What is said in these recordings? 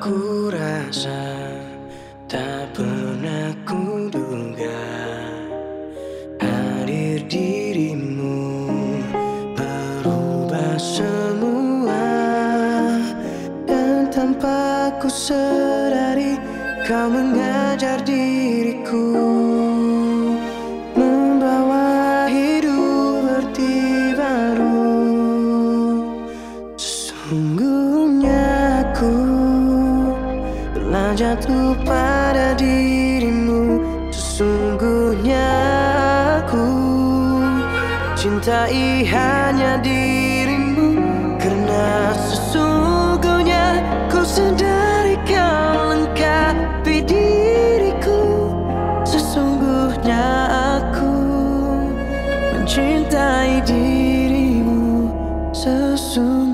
Ku rasa tak pernah kuduga Hadir dirimu berubah semua. Dan tanpa ku sadari kau mengajar diriku. jatuh pada dirimu. Sesungguhnya aku Cintai hanya dirimu. Karena sesungguhnya ku sadari kau lengkapi diriku. Sesungguhnya aku mencintai dirimu. Sesungguhnya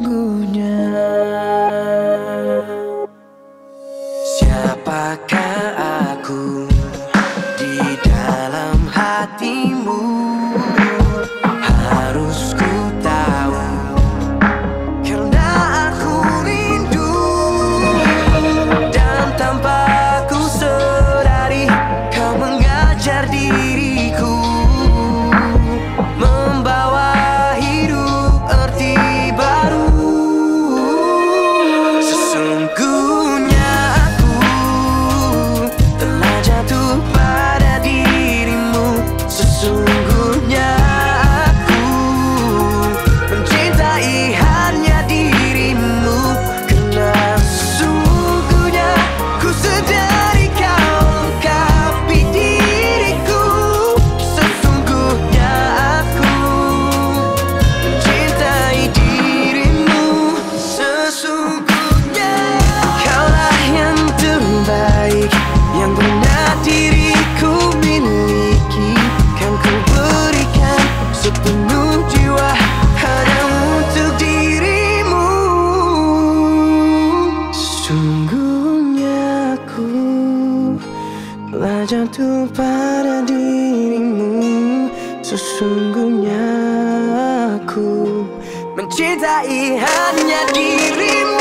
Telah jatuh pada dirimu Sesungguhnya aku Mencintai hanya dirimu.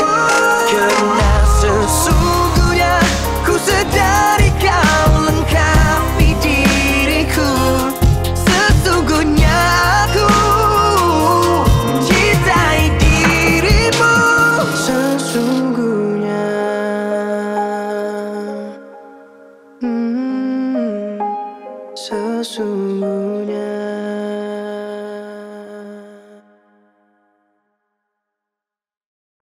assume